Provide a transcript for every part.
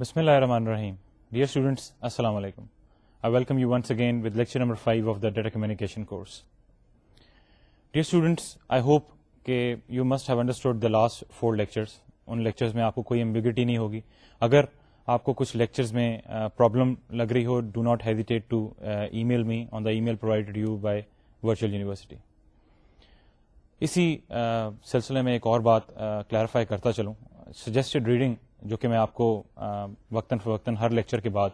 بسم اللہ الرحمن الرحیم ڈیئر اسٹوڈنٹس السلام علیکم I welcome you once again with lecture number five of the data communication course dear students I hope کہ you must have understood the last four lectures in lectures میں آپ کو کوئی امبیگٹی نہیں ہوگی اگر آپ کو کچھ لیکچرز میں پرابلم لگ رہی ہو do not hesitate to email me on the email provided you by virtual university اسی سلسلے میں ایک اور بات کلیئرفائی کرتا چلوں سجیسٹڈ ریڈنگ جو کہ میں آپ کو وقتاً فوقتاً ہر لیکچر کے بعد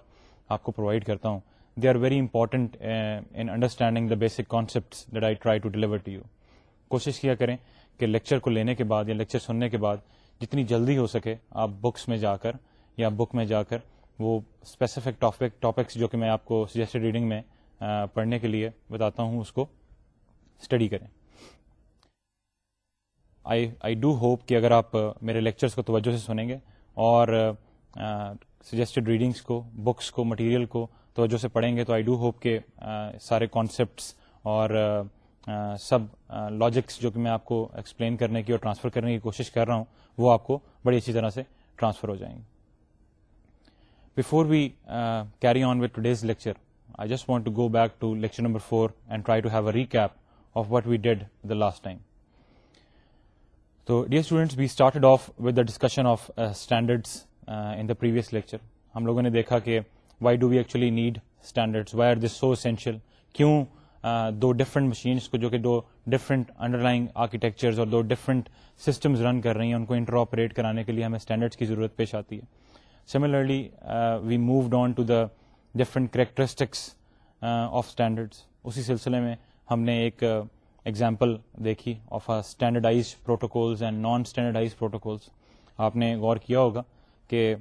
آپ کو پرووائڈ کرتا ہوں they are very important in understanding the basic concept I try to deliver to you کوشش کیا کریں کہ لیکچر کو لینے کے بعد یا لیکچر سننے کے بعد جتنی جلدی ہو سکے آپ بکس میں جا کر یا بک میں جا کر وہ اسپیسیفک ٹاپک ٹاپکس جو کہ میں آپ کو سجیسٹڈ ریڈنگ میں پڑھنے کے لیے بتاتا ہوں اس کو اسٹڈی کریں آئی آئی ڈو ہوپ کہ اگر آپ میرے لیکچرس کو توجہ سے سنیں گے اور سجیسٹڈ ریڈنگس کو بکس کو مٹیریل کو توجہ سے پڑھیں گے تو آئی ڈو ہوپ کے سارے کانسیپٹس اور سب لاجکس جو کہ میں آپ کو ایکسپلین کرنے کی اور ٹرانسفر کرنے کی کوشش کر رہا ہوں وہ آپ کو بڑی اچھی طرح سے ٹرانسفر ہو جائیں گے before we carry on with today's lecture I just want to go back to lecture number four and try to have a recap of what we did the last time تو dear students started off off with the the discussion standards in previous lecture ہم لوگوں نے دیکھا کہ why do we actually need standard why are this so essential کیوں uh, دو different machines کو جو کہ دو ڈفرنٹ انڈر لائن آرکیٹیکچر اور دو ڈفرنٹ سسٹمز رن کر رہی ہیں ان کو انٹر آپریٹ کرانے کے لیے ہمیں اسٹینڈرڈس کی ضرورت پیش آتی ہے similarly we moved on to the different characteristics of standards اسی سلسلے میں ہم نے ایک ایگزامپل دیکھی of standardized protocols and non standardized protocols آپ نے غور کیا ہوگا کہ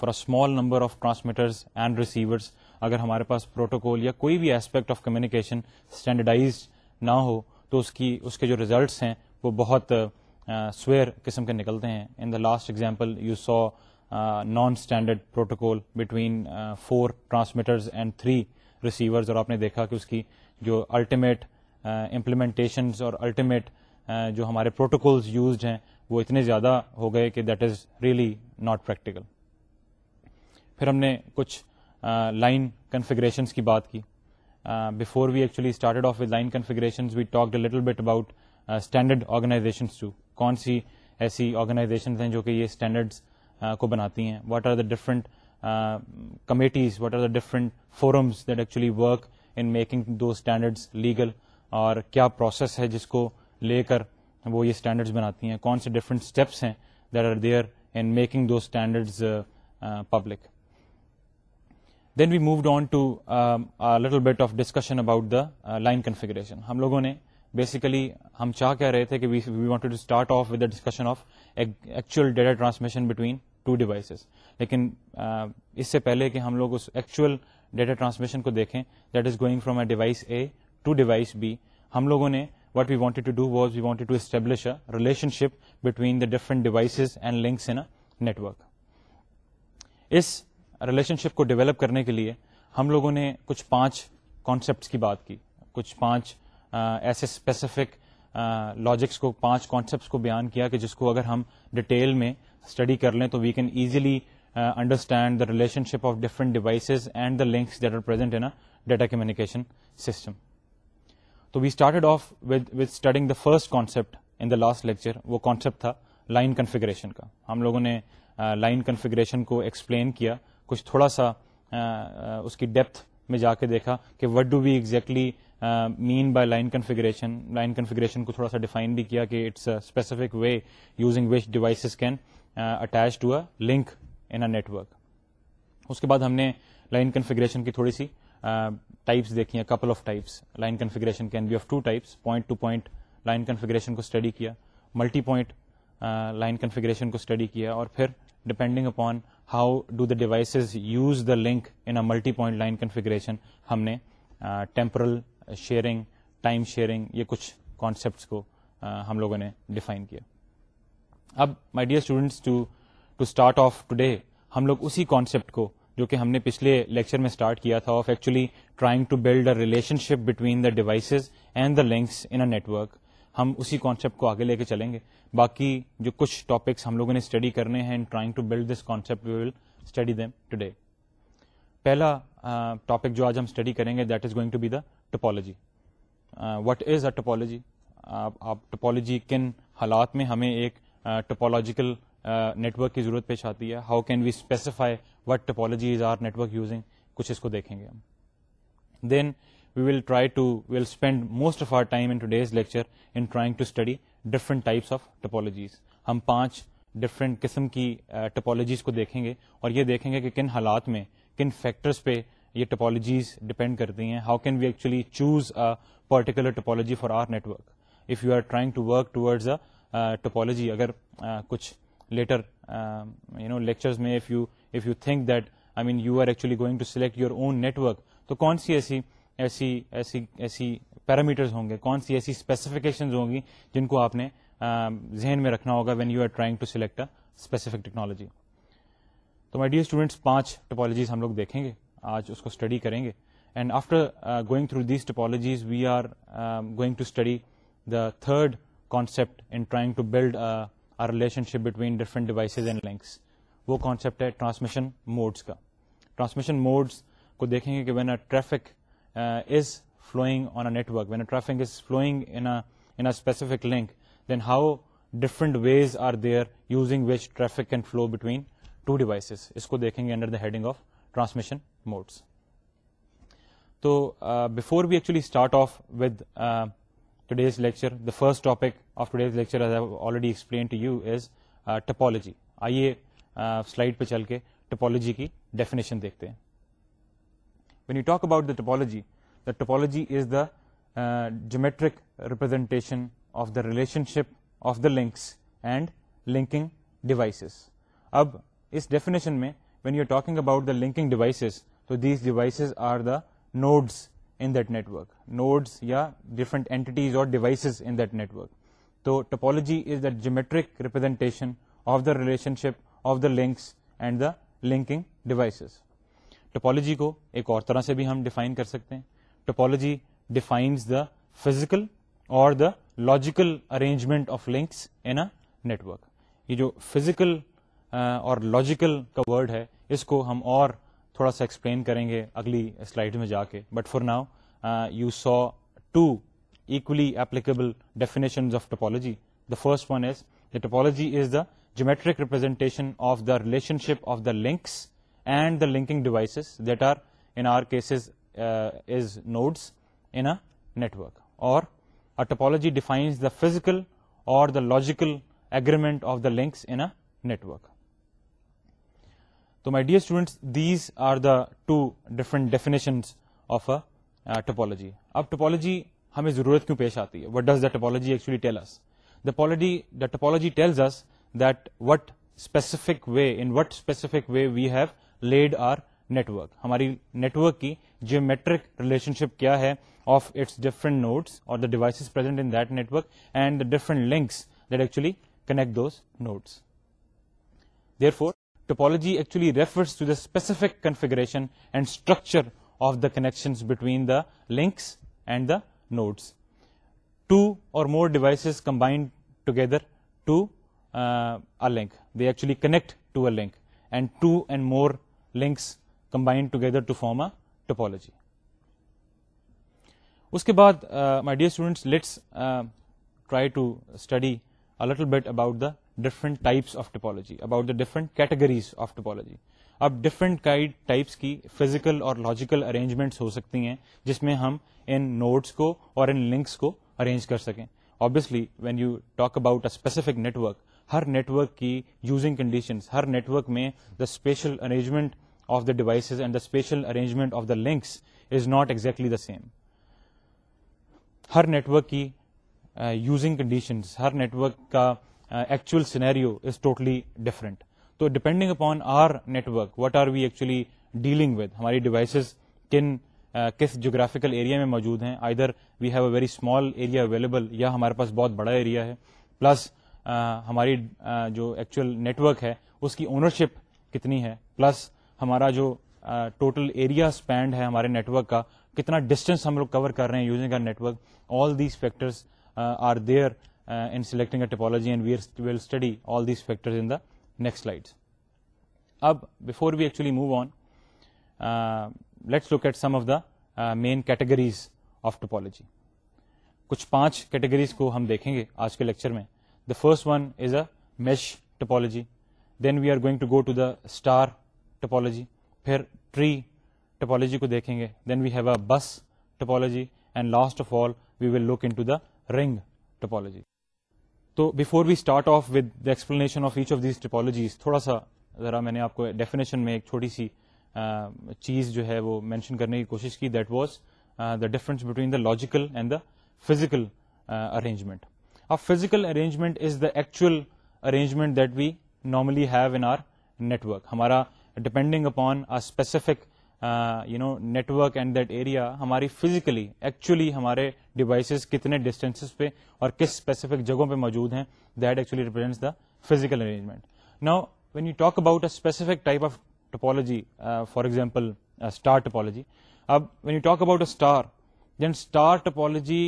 for a small number of transmitters and receivers اگر ہمارے پاس پروٹوکول یا کوئی بھی ایسپیکٹ آف کمیونیکیشن اسٹینڈرڈائز نہ ہو تو اس کی اس کے جو ریزلٹس ہیں وہ بہت سویر قسم کے نکلتے ہیں in the last example you saw non standard protocol between four transmitters and three receivers اور آپ نے دیکھا کہ اس کی جو الٹیمیٹ امپلیمنٹیشنز اور الٹیمیٹ جو ہمارے پروٹوکولز یوزڈ ہیں وہ اتنے زیادہ ہو گئے کہ that is really not practical پھر ہم نے کچھ لائن کنفیگریشنس کی بات کی before we actually started off with line configurations we talk little bit about standard organizations to کون سی ایسی آرگنائزیشنز ہیں جو کہ یہ اسٹینڈرڈس کو بناتی ہیں what are the different committees what are the different forums that actually work in making those standards legal اور کیا پروسیس ہے جس کو لے کر وہ یہ اسٹینڈرڈ بناتی ہیں کون سے ڈفرنٹ اسٹیپس ہیں there are there in making do public then we moved on to little bit of discussion about the line configuration ہم لوگوں نے بیسیکلی ہم چاہ کہہ رہے تھے کہ we start off off with discussion actual data transmission between two devices لیکن uh, اس سے پہلے کہ ہم لوگ اس ایکچوئل ڈیٹا ٹرانسمیشن کو دیکھیں that is going from a device A to device B ہم لوگوں نے what we want to do what we want to establish relationship between the different devices and links in a network اس relationship کو develop کرنے کے لیے ہم لوگوں نے کچھ پانچ کانسپٹ کی بات کی کچھ پانچ ایسے اسپیسیفک لاجکس کو پانچ کانسیپٹس کو بیان کیا کہ جس کو اگر ہم ڈیٹیل میں اسٹڈی کر لیں تو we can easily understand the relationship of different devices and the links that are present in data communication system تو we started off studying the first concept in the last lecture وہ concept تھا line configuration کا ہم لوگوں نے line configuration کو explain کیا کچھ تھوڑا سا اس کی ڈیپتھ میں جا کے دیکھا کہ what do we exactly mean by line configuration line configuration کو تھوڑا سا ڈیفائن بھی کیا کہ it's a specific way using which devices can attach to a link in a network اس کے بعد ہم نے لائن کنفیگریشن کی تھوڑی سی ٹائپس دیکھی ہیں couple of types line configuration can be of two types point to point line configuration کو اسٹڈی کیا ملٹی پوائنٹ لائن کنفیگریشن کو اسٹڈی کیا اور پھر depending upon how do the devices use the link in multi point line configuration ہم نے temporal sharing time sharing یہ کچھ کانسیپٹس کو uh, ہم لوگوں نے ڈیفائن کیا اب مائی ڈیئر اسٹوڈینٹس ہم لوگ اسی کانسیپٹ کو جو کہ ہم نے پچھلے لیکچر میں اسٹارٹ کیا تھا off actually trying to build a relationship between the devices and the links in a work ہم اسی کانسیپٹ کو آگے لے کے چلیں گے باقی جو کچھ ٹاپکس ہم لوگوں نے اسٹڈی کرنے ہیں trying to build this concept will study پہلا ٹاپک uh, جو آج ہم اسٹڈی کریں گے that is going to be the topology what is a topology آپ ٹپالوجی کن حالات میں ہمیں ایک ٹپالوجیکل uh, نیٹورک uh, کی ضرورت پیش آتی ہے how can we specify what topology is our network using کچھ اس کو دیکھیں گے ہم then we will try to to well spend most of of our time in in lecture trying study different types topologies ہم پانچ different قسم کی ٹپالوجیز کو دیکھیں گے اور یہ دیکھیں گے کہ کن حالات میں کن فیکٹر پہ یہ ٹپالوجیز ڈپینڈ کرتی ہیں how can we actually choose a particular typology for our net work if you are trying to work towards a topology اگر کچھ letter you you know lectures میں if choli گوئگ to select your own network تو کون سی ایسی ایسی ایسی ایسی پیرامیٹرس ہوں گے کون سی ایسی اسپیسیفکیشنز ہوں گی جن کو آپ نے ذہن میں رکھنا ہوگا when you are trying to select specific technology تو مائی ڈیئر اسٹوڈینٹس پانچ ٹپالوجیز ہم لوگ دیکھیں گے آج اس کو اسٹڈی کریں گے and after going through these topologies we are going to study the third concept in trying to build relationship between different devices and links وہ کانسیپٹ ہے ٹرانسمیشن موڈس کا ٹرانسمیشن موڈس کو دیکھیں گے کہ when a traffic is flowing on a network when a traffic is flowing in specific link then how different ways are there using which traffic can flow between two devices اس کو دیکھیں گے under the the heading of of transmission modes تو before we actually start with today's lecture first topic of today's lecture already explain to you is topology آئیے slide پہ چل کے topology کی ڈیفینیشن دیکھتے ہیں when you talk about the topology the topology is the geometric representation of the relationship of the links and linking devices اب اس definition میں when you talking about the linking devices تو these devices are the nodes in that network nodes یا different entities اور devices in that network تو topology is the geometric representation of the relationship of the links and the linking devices topology کو ایک اور طرح سے بھی ہم ڈیفائن کر سکتے ہیں ٹپالوجی ڈیفائنز دا فزیکل اور the logical arrangement of links in network یہ جو فزیکل اور لاجیکل کا ورڈ ہے اس کو ہم اور تھوڑا سا ایکسپلین کریں گے اگلی سلائڈ میں جا کے but for now you saw two equally applicable definition of topology the first one is the topology is the geometric representation of the relationship of the links and the linking devices that are are in in cases is nodes network اور topology defines the physical اور the logical agreement of the links in network تو my dear students these are the two different definitions of a topology اب topology ہمیں ضرورت کیوں پیش آتی ہے what does the topology actually tell the topology tells the what specific way in what specific way we have laid our network ہماری network کی geometric relationship کیا ہے آف اٹس ڈیفرنٹ نوٹس اور ڈیوائس پر different links that actually connect those nodes therefore topology actually refers to the specific configuration and structure of the connection between the looks and the nodes two or more device combined together to link they actually connect to a link and two and more links combined together to form اٹھی اس کے بعد my dear students let's try to study little study it about the different types of topology about the different categories of topology اب different guide types کی physical اور logical arrangements ہو سکتی ہیں جس میں ہم ان نوٹس کو اور ان لنکس کو ارینج کر سکیں obviously when you talk about a specific network ہر نیٹ ورک کی یوزنگ کنڈیشنز ہر نیٹ ورک میں the special arrangement of the devices and the special arrangement of the links is not exactly the same ہر network کی uh, using conditions ہر network کا actual scenario is totally different تو depending upon our network what are we actually dealing with ہماری devices کن uh, کس جغرافیکل area میں موجود ہیں either we have a very small area available یا ہمارے پاس بہت بڑا ایریا ہے پلس ہماری جو ایکچوئل نیٹورک ہے اس کی اونرشپ کتنی ہے پلس ہمارا جو ٹوٹل ایریا اسپینڈ ہے ہمارے نیٹورک کا کتنا ڈسٹینس ہم لوگ کور کر رہے ہیں یوزنگ کا network all these factors are there in selecting a topology and where we'll study all these factors in the next slide اب before we actually move on let's look at some of the main categories of topology کچھ پانچ categories کو ہم دیکھیں گے آج کے lecture میں the first one is a mesh topology then we are going to go to the star topology پھر ٹری ٹپالوجی کو دیکھیں گے then we have a bus topology and last of all we will look in ring topology تو before we start off with the explanation of each of these topologies تھوڑا سا ذرا میں نے آپ کو ڈیفینیشن میں ایک چھوٹی سی چیز جو ہے وہ مینشن کرنے کی کوشش کی that was the difference between the logical and the physical arrangement اب physical arrangement is the actual arrangement that we normally have in our network ہمارا depending upon specific you know network and that area ہماری physically actually ہمارے devices کتنے distances پہ اور کس specific جگہوں پہ موجود ہیں that actually represents the physical arrangement now when you talk about a specific type of topology for example star topology اب when you talk about a star then star topology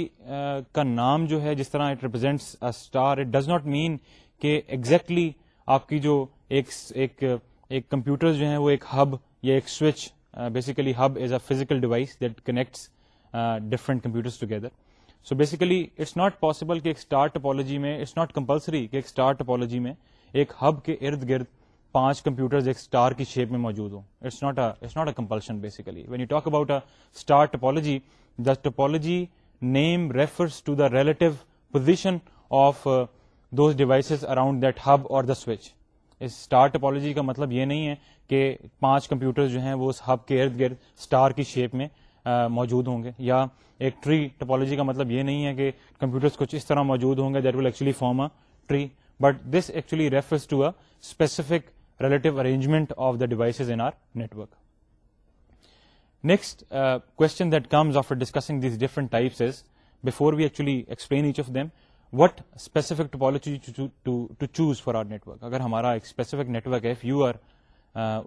کا نام جو ہے جس طرح it represents it does not mean کہ exactly exactly آپ کی جو ایک کمپیوٹر جو ہیں وہ ایک ہب یا ایک switch basically hub is a physical device that connects different computer so basically it's not possible کہ ایک اسٹار ٹپالوجی میں اٹس ناٹ کمپلسری کہ ایک اسٹار ٹپالوجی میں ایک ہب کے ارد گرد پانچ کمپیوٹر ایک اسٹار کی شیپ میں موجود ہوں it's it's not a compulsion basically when you talk about a star topology topology name refers to the relative position of those devices around that hub اور دا اس اسٹار ٹپالوجی کا مطلب یہ نہیں ہے کہ پانچ کمپیوٹر جو ہیں وہ اس ہب کے ارد گرد اسٹار کی شیپ میں موجود ہوں گے یا ایک ٹری ٹپالوجی کا مطلب یہ نہیں ہے کہ کمپیوٹرس کچھ اس طرح موجود ہوں گے that will actually form a tree but this actually refers to a specific relative arrangement of the devices in our network next کون دمز of discussing these different types before we actually explain each of them what specific topology choose for our network اگر ہمارا ایک specific network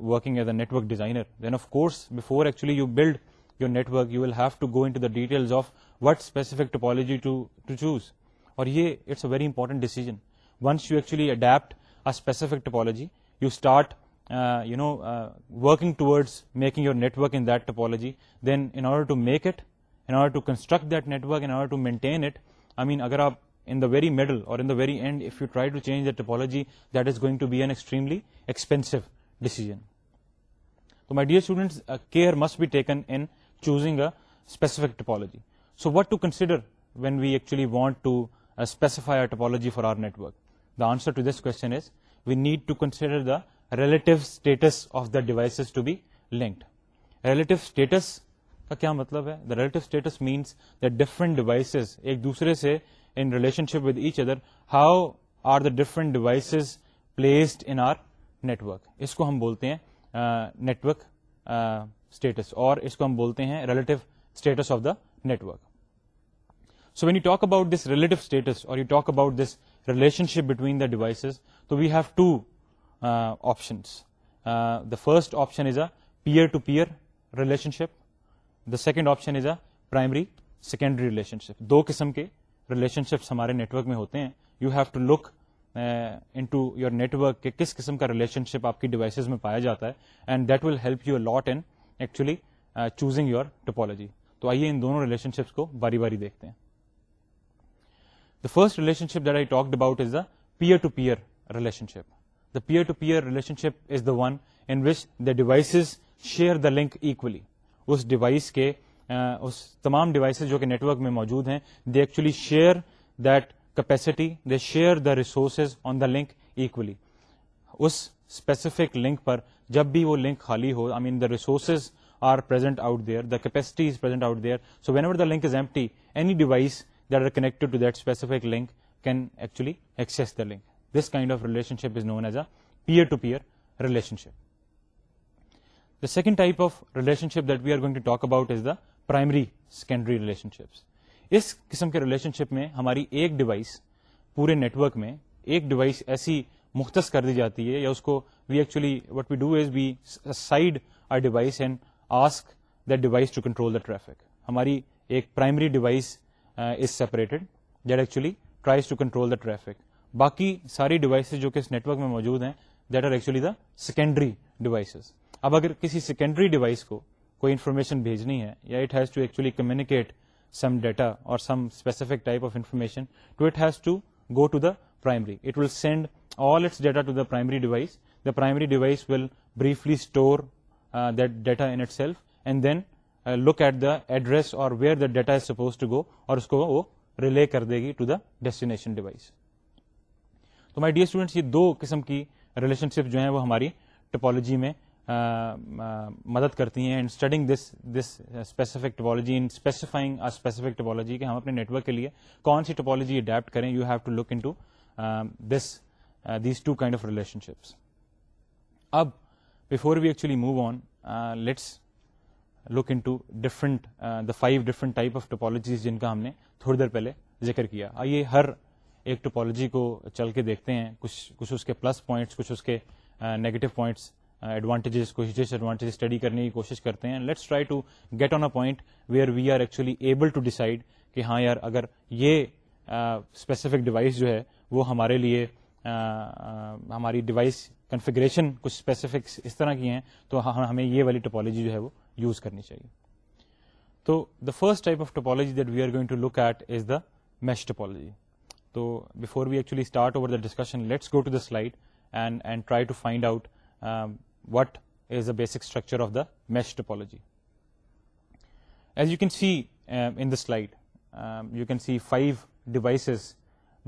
working as a network designer then of course before actually you build your network you will have to go into the details of what specific topology to to choose اور یہ it's a very important decision once you actually adopt a specific topology you start Uh, uh, working towards making your network in that topology, then in order to make it, in order to construct that network, in order to maintain it, I mean, agar aap in the very middle or in the very end, if you try to change the topology, that is going to be an extremely expensive decision. So my dear students, care must be taken in choosing a specific topology. So what to consider when we actually want to uh, specify a topology for our network? The answer to this question is, we need to consider the relative status of the devices to be linked relative status کا کیا مطلب ہے the relative status means the different devices ایک دوسرے سے in relationship with each other how are the different devices placed in our network اس کو ہم بولتے ہیں نیٹورک اسٹیٹس اور اس کو ہم بولتے ہیں relative status of the network so when you talk about this relative status or you talk about this relationship between the devices تو we have two options the first option is a peer to peer relationship the second option is a primary secondary relationship دو قسم کے relationships ہمارے network میں ہوتے ہیں you have to look into your network کے کس قسم کا ریلیشن شپ آپ کی ڈیوائسز میں پایا جاتا ہے and that will help you lot in actually choosing your topology تو آئیے ان دونوں ریلیشن شپس کو باری باری دیکھتے ہیں the first relationship that I talked about is the peer to peer relationship the peer to peer relationship is the one in which the devices share the link equally اس device کے تمام devices جو کہ network میں موجود ہیں they actually share that capacity the share the resources on the link equally اس specific link پر جب بھی وہ لنک خالی ہو resources are present out there the capacity isn't out then out the link is empty devices they are connected to that specific link can actually access the link this kind of relationship is known as a peer to peer relationship the second type of relationship that we are going to talk about is the primary secondary relation اس قسم کے relation شپ میں ہماری ایک device پورے network میں ایک device ایسی مختص کر دی جاتی ہے یا اس کو we actually what we do is we side I device and ask device to control the traffic ہماری ایک primary device is separated that actually tries to control the traffic باقی ساری ڈیوائسز جو کہ نیٹ ورک میں موجود ہیں that are actually the secondary devices اب اگر کسی سیکنڈری ڈیوائس کو کوئی انفارمیشن بھیجنی ہے یا it has to actually communicate some data or some specific type of information to it has to to go the primary it will send all its data to the primary device the primary device will briefly store that data in itself and then look at the address or where the data is supposed to go اور اس کو وہ relay کر دے گی to the destination device تو my dear students یہ دو قسم کی ریلیشن شپ جو ہیں وہ ہماری ٹپالوجی میں مدد کرتی ہیں and studying this this specific specific topology topology in specifying کہ ہم اپنے نیٹ ورک کے لیے کون سی ٹپالوجی اڈیپٹ کریں you have to look into this these two kind of relationships اب before we actually move on let's look انفرنٹ different type of topologies جن کا ہم نے تھوڑی دیر پہلے ذکر کیا یہ ہر ایک ٹوپالوجی کو چل کے دیکھتے ہیں کچھ کچھ اس کے پلس پوائنٹس کچھ اس کے نیگیٹو پوائنٹس ایڈوانٹیجز کچھ ڈس ایڈوانٹیج اسٹڈی کرنے کی کوشش کرتے ہیں let's try to get on a point we are we are actually able to decide کہ ہاں یار اگر یہ اسپیسیفک ڈیوائس جو ہے وہ ہمارے لیے ہماری ڈیوائس کنفیگریشن کچھ اسپیسیفکس اس طرح کی ہیں تو ہاں، ہاں، ہمیں یہ والی ٹوپالوجی جو ہے وہ یوز کرنی چاہیے تو the first type of topology that we are going to look at is the mesh topology تو before we actually start over the the discussion let's go to to slide and and try find out what is the basic structure of the mesh topology as you can see in the slide you can see five devices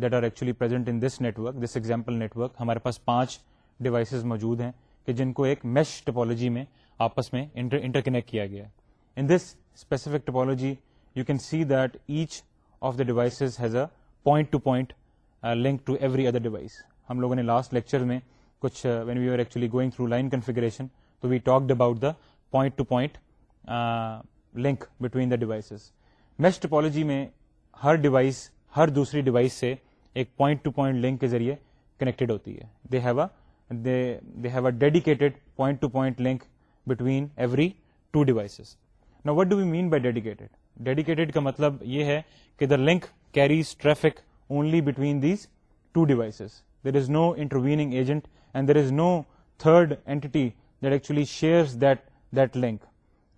that are actually present in this network this example network ہمارے پاس پانچ devices موجود ہیں کہ جن کو ایک میش topology میں آپس میں انٹر کنیکٹ کیا گیا ہے in this specific topology you can see that each of the devices has a point to point link to every other device ہم لوگوں نے لاسٹ لیکچر میں کچھ when we are actually going through line configuration تو we talked about the point to point link between the devices mesh topology میں ہر device ہر دوسری ڈیوائس سے ایک پوائنٹ ٹو پوائنٹ لنک کے ذریعے کنیکٹڈ ہوتی ہے they they have have a a dedicated dedicated dedicated point point to to link between every devices نا what do we mean by کا مطلب یہ ہے کہ the link carries traffic only between these two devices there is no intervening agent and there is no third entity that actually shares that that link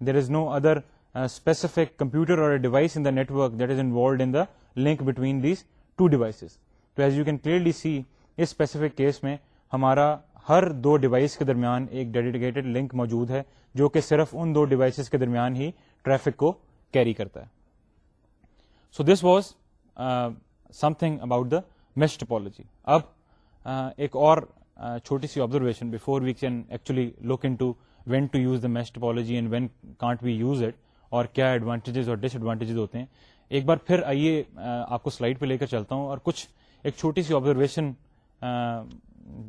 there is no other specific computer اور device in دیٹورک that is involved in link between these two devices تو as you can clearly see اس اس specific case میں ہمارا ہر دو device کے درمیان ایک ڈیڈیکیٹڈ لنک موجود ہے جو کہ صرف ان دو ڈیوائسز کے درمیان ہی ٹریفک کو کیری کرتا ہے so this was something about the mesh topology اب uh, ایک اور uh, چھوٹی سی observation before we can actually look into when to use the mesh topology and when can't be use it اور کیا ایڈوانٹیجز اور ڈس ایڈوانٹیجز ہوتے ہیں ایک بار پھر آئیے uh, آپ کو سلائڈ پہ لے کر چلتا ہوں اور کچھ ایک چھوٹی سی آبزرویشن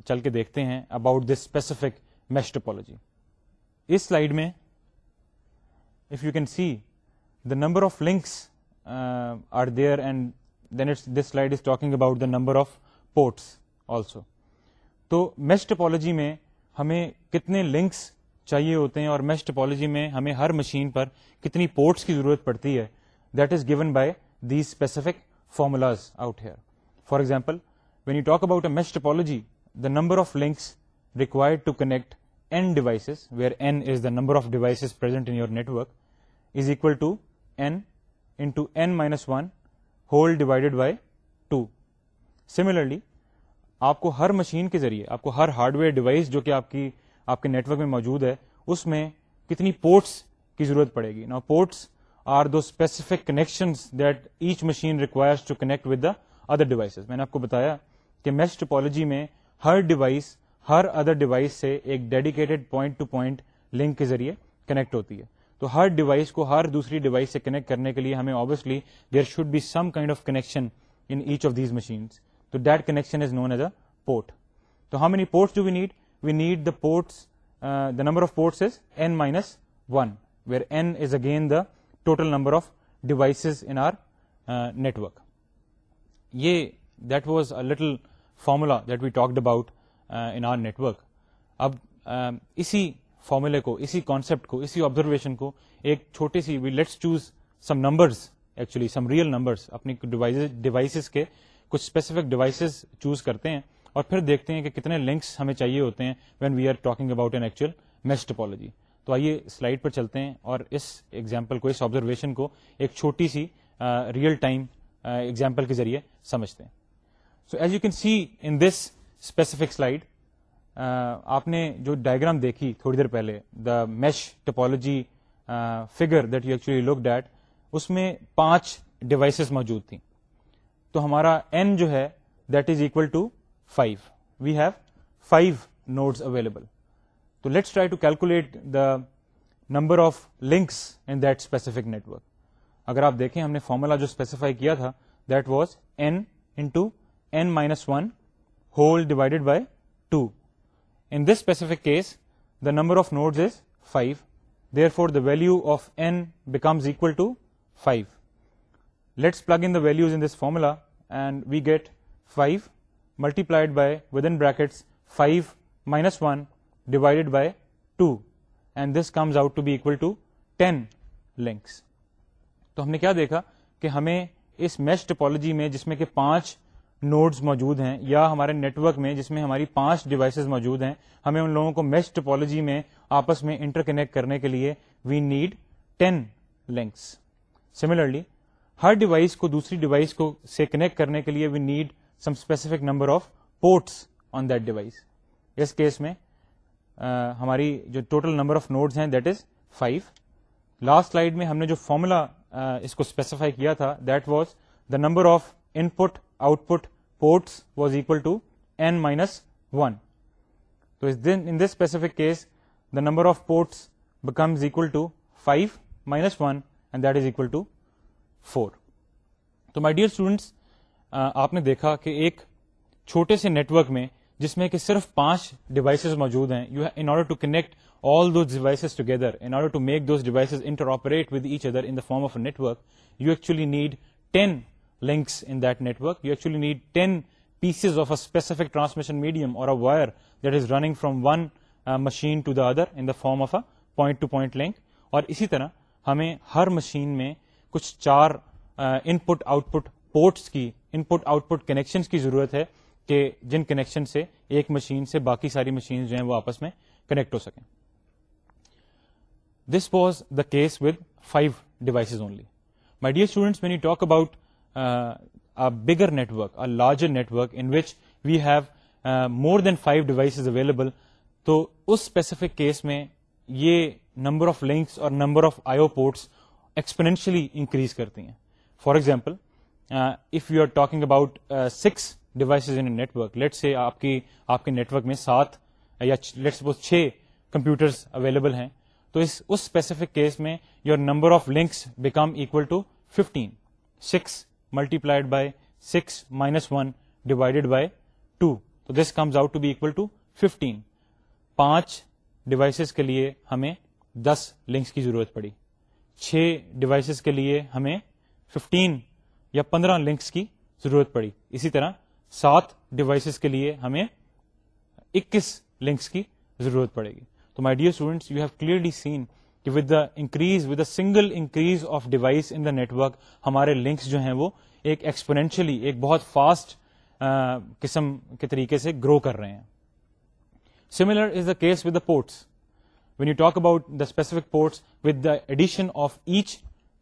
چل کے دیکھتے ہیں about this specific mesh topology اس سلائڈ میں if you can see the number of links are there and then it this slide is talking about the number of ports also تو میسٹپالوجی میں ہمیں کتنے لنکس چاہیے ہوتے ہیں اور میسٹپالوجی میں ہمیں ہر مشین پر کتنی پورٹس کی ضرورت پڑتی ہے that is given by the specific formulas out here for example when you talk about a mesh topology the number of links required to connect N devices where N is the number of devices پر into n N minus one whole by by two similarly آپ کو ہر machine کے ذریعے آپ کو ہر hardware device جو کہ آپ کی آپ کے نیٹورک میں موجود ہے اس میں کتنی پورٹس کی ضرورت پڑے گی نا ports are do specific connection that each machine requires to connect with the other devices میں نے آپ کو بتایا کہ میس ٹپالوجی میں ہر ڈیوائس ہر ادر ڈیوائس سے ایک dedicated point to point link کے ذریعے کنیکٹ ہوتی ہے تو ہر ڈیوائس کو ہر دوسری ڈیوائس سے کنیکٹ کرنے کے لیے ہمیں obviously there should be some kind of connection in each of these machines تو that connection is known as a port تو how many ports ports do we we need need the the number of ports is N minus one where N is again the total number of devices in our network یہ that was a little formula that we talked about in our network اب اسی فارمولے کو اسی concept کو اسی observation کو ایک چھوٹی سی we let's choose some numbers actually some real numbers اپنی ڈیوائسز کے کچھ اسپیسیفک ڈیوائسز چوز کرتے ہیں اور پھر دیکھتے ہیں کہ کتنے لنکس ہمیں چاہیے ہوتے ہیں when we are talking about an actual mesh topology تو آئیے سلائڈ پر چلتے ہیں اور اس ایگزامپل کو اس آبزرویشن کو ایک چھوٹی سی ریئل ٹائم ایگزامپل کے ذریعے سمجھتے ہیں so as you can see in this specific slide آپ نے جو ڈائگرام دیکھی تھوڑی دیر پہلے the mesh topology figure that you actually look date اس میں پانچ ڈیوائسز موجود تھیں تو ہمارا این جو ہے that is equal to five we have five nodes available تو let's try to calculate the number of links in that specific network اگر آپ دیکھیں ہم نے فارمولا جو اسپیسیفائی کیا تھا that was N N minus one whole divided by two this specifics the number of node is five therefore the value of N comes plug well this formula and we get five multiplied by with in brackets five minus one divide by two and this comes out to be L to ten links تو ہم نے کیا دیکھا کہ ہمیں اس میسٹ پالوجی میں جس میں کہ پانچ نوڈز موجود ہیں یا ہمارے نیٹورک میں جس میں ہماری پانچ ڈیوائسز موجود ہیں ہمیں ان لوگوں کو میسٹ ٹپالوجی میں آپس میں انٹر کنیکٹ کرنے کے لیے we need ten links similarly ہر ڈیوائس کو دوسری ڈیوائس کو سے کنیکٹ کرنے کے لیے we need some specific number of ports on that device اس کیس میں ہماری جو ٹوٹل نمبر آف نوٹس ہیں that is five last slide میں ہم نے جو فارمولا اس کو اسپیسیفائی کیا تھا that was the number of input output ports was equal to N minus one تو specific case the number of ports becomes equal to five minus one and that is equal four my dear students آپ نے دیکھا کہ ایک چھوٹے سے network میں جس میں کہ صرف پانچ ڈیوائسز موجود ہیں you in order to connect all those devices together in order to make those devices interoperate with each other in the form of network you actually need ten links in links in the network you actually need ten pieces of افک transmission medium اور wire that is running from one machine to the other in the form of a point to point link. اور اسی طرح ہمیں ہر machine میں کچھ چار input output ports کی input output connection کی ضرورت ہے کہ جن کنیکشن سے ایک مشین سے باقی ساری مشین جو ہیں وہ آپس میں کنیکٹ ہو سکیں this was the case with five devices only my dear student you talk about bigger network larger network in which we have more than five devices available تو اس اسپیسیفک کیس میں یہ نمبر آف لنکس اور number of آئیو ports exponentially increase کرتی ہیں for example if you are talking about six devices let's آپ کے network میں سات یا لیٹ سپوز چھ کمپیوٹرس اویلیبل ہیں تو اس اسپیسیفک کیس میں your number of links become equal to fifteen six multiplied by six minus one divided by two تو this comes out to to be fifteen پانچ devices کے لیے ہمیں دس links کی ضرورت پڑی چھ ڈیوائسز کے لیے ہمیں ففٹین یا پندرہ لنکس کی ضرورت پڑی اسی طرح سات ڈیوائسز کے لیے ہمیں اکیس لنکس کی ضرورت پڑے گی تو my dear students you have clearly seen کہ with the increase with single increase of device in the network ہمارے لنکس جو ہیں وہ ایکسپورینشلی ایک بہت فاسٹ قسم کے طریقے سے گرو کر رہے ہیں similar is the case with the ports when you talk about the specific ports with the addition of each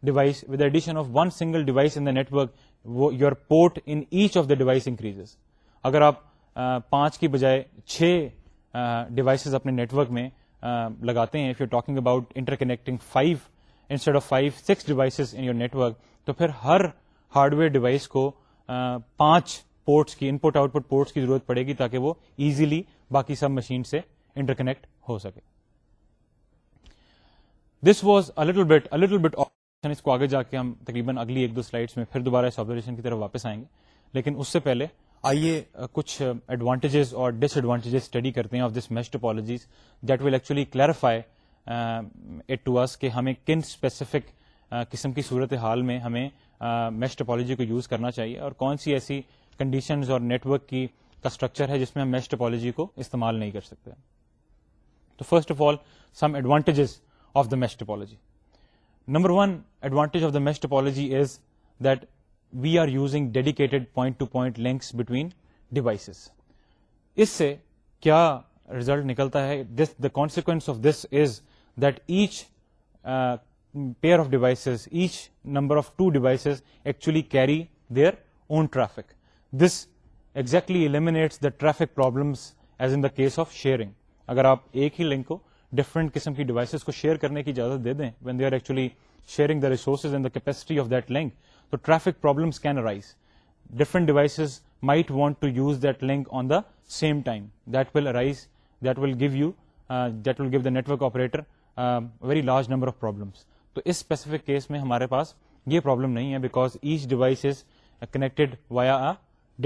device with addition of one single device in the network your port in each of the device increase اگر آپ پانچ کی بجائے چھ devices اپنے network میں لگاتے ہیں if you talking about interconnecting five instead of five six in net network تو پھر ہر ہارڈ ویئر ڈیوائس کو پانچ پورٹس کی input output ports کی ضرورت پڑے گی تاکہ وہ ایزیلی باقی سب مشین سے انٹر کنیکٹ ہو سکے this was a little bit but اس کو آگے جا کے ہم تقریباً اگلی ایک دو سلائڈس میں پھر دوبارہ اس آپریشن کی طرف واپس آئیں گے لیکن اس سے پہلے آئیے کچھ ایڈوانٹیجز اور ڈس ایڈوانٹیجز اسٹڈی کرتے ہیں of this mesh topologies that will actually clarify اس کہ ہمیں کن اسپیسیفک قسم کی صورت حال میں ہمیں پالوجی کو یوز کرنا چاہیے اور کون سی ایسی کنڈیشنز اور نیٹورک کی کا اسٹرکچر ہے جس میں ہم پالوجی کو استعمال نہیں کر سکتے تو first of all some advantages of the topology number one advantage of the topology is that we are using dedicated point to point links between devices اس سے کیا ریزلٹ نکلتا ہے this this the consequence of of of is that each each pair devices devices number two actually carry their own traffic this exactly eliminates the traffic problems as in the case of sharing اگر آپ ایک ہی link کو different قسم کی devices کو share کرنے کی اجازت دے دیں when they are actually sharing the resources and the capacity of that link تو traffic problems can arise different devices might want to use that link on the same time that will arise that will give you that will give the network operator very large number of problems تو اس specific case میں ہمارے پاس یہ problem نہیں ہے because each device is connected via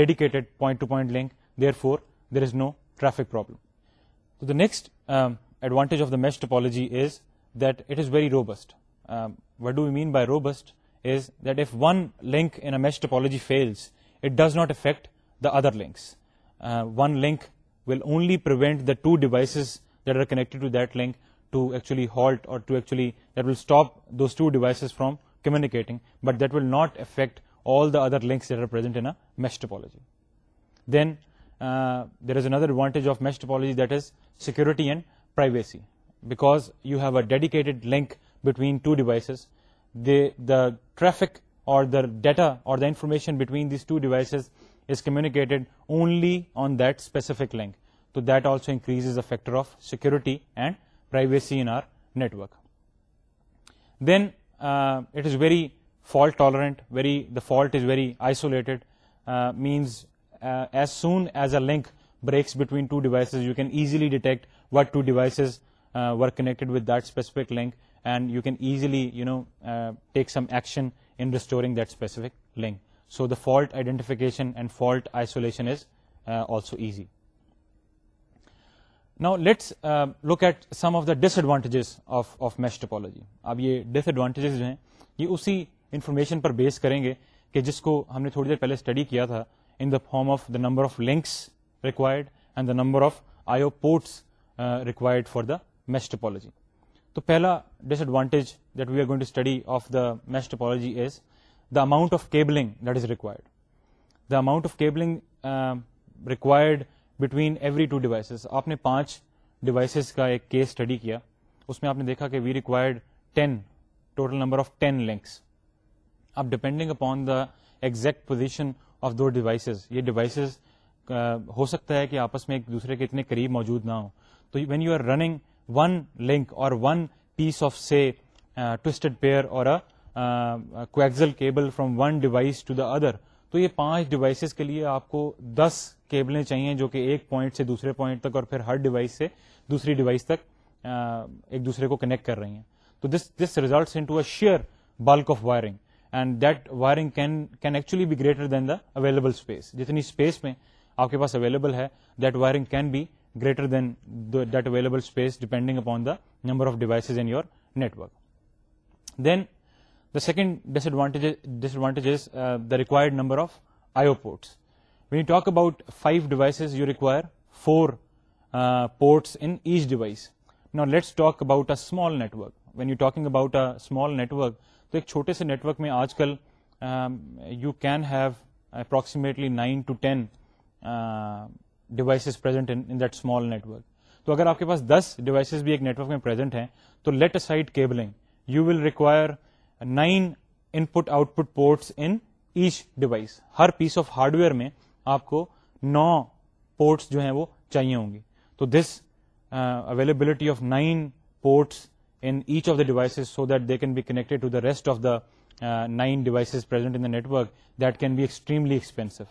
dedicated point to point link therefore there is no traffic problem تو the next advantage of the mesh topology is that it is very robust what do you mean by robust is that if one link in a mesh topology fails, it does not affect the other links. Uh, one link will only prevent the two devices that are connected to that link to actually halt, or to actually, that will stop those two devices from communicating, but that will not affect all the other links that are present in a mesh topology. Then uh, there is another advantage of mesh topology, that is security and privacy, because you have a dedicated link between two devices the traffic or the data or the information between these two devices is communicated only on that specific link. So that also increases the factor of security and privacy in our network. Then uh, it is very fault tolerant, the fault is very isolated, uh, means uh, as soon as a link breaks between two devices, you can easily detect what two devices were connected with that specific link, and you can easily you know take some action in restoring this specific link so the fault آئیڈینٹیفکیشنٹ isolation is also easy now let's look at some of the disadvantages of of mesh topology اب یہ ڈس advantages جو ہیں یہ اسی information پر بیس کریں گے کہ جس کو ہم نے تھوڑی دیر پہلے اسٹڈی کیا تھا in the form of the number of links required and the number of آئیو ports required for the mesh topology تو پہلا disadvantage that we are going to study of the mesh devices آپ نے پانچ devices کا ایک case study کیا اس میں آپ نے دیکھا کہ we required total number of ten links اب depending upon the exact position of دو ڈیوائسز یہ ڈیوائسز ہو سکتا ہے کہ آپس میں ایک دوسرے کے اتنے قریب موجود نہ ہوں تو when you are running one link اور ون پیس آف سے ٹوسٹڈ پیئر اور coaxial cable from one device to the other تو یہ پانچ ڈیوائسز کے لیے آپ کو دس کیبلیں چاہیے جو کہ ایک پوائنٹ سے دوسرے پوائنٹ تک اور پھر ہر ڈیوائس سے دوسری ڈیوائس تک uh, ایک دوسرے کو کنیکٹ کر رہی ہیں تو this this result in to a sheer bulk of wiring and that wiring can can actually be greater than the available space جتنی اسپیس میں آپ کے پاس اویلیبل ہے that wiring can be greater than that available space depending upon the number of devices in your network then the second advantages the required number of آئیو ports when you talk about five devices you require four ports let's talk about a small network when you talk about تو ایک چھوٹے سے network میں آج کل you can have approximately nine to ten device تو اگر آپ کے پاس دس ڈیوائسز بھی ایک نیٹورک میں پرزینٹ ہیں تو let aside cabling you will require nine input output ports in each device ہر پیس آف ہارڈ ویئر میں آپ کو نو پورٹس جو ہیں وہ چاہیے ہوں گی تو this availability of nine ports in each of the devices so that they can be connected to the rest of the nine devices present in the that can be extremely expensive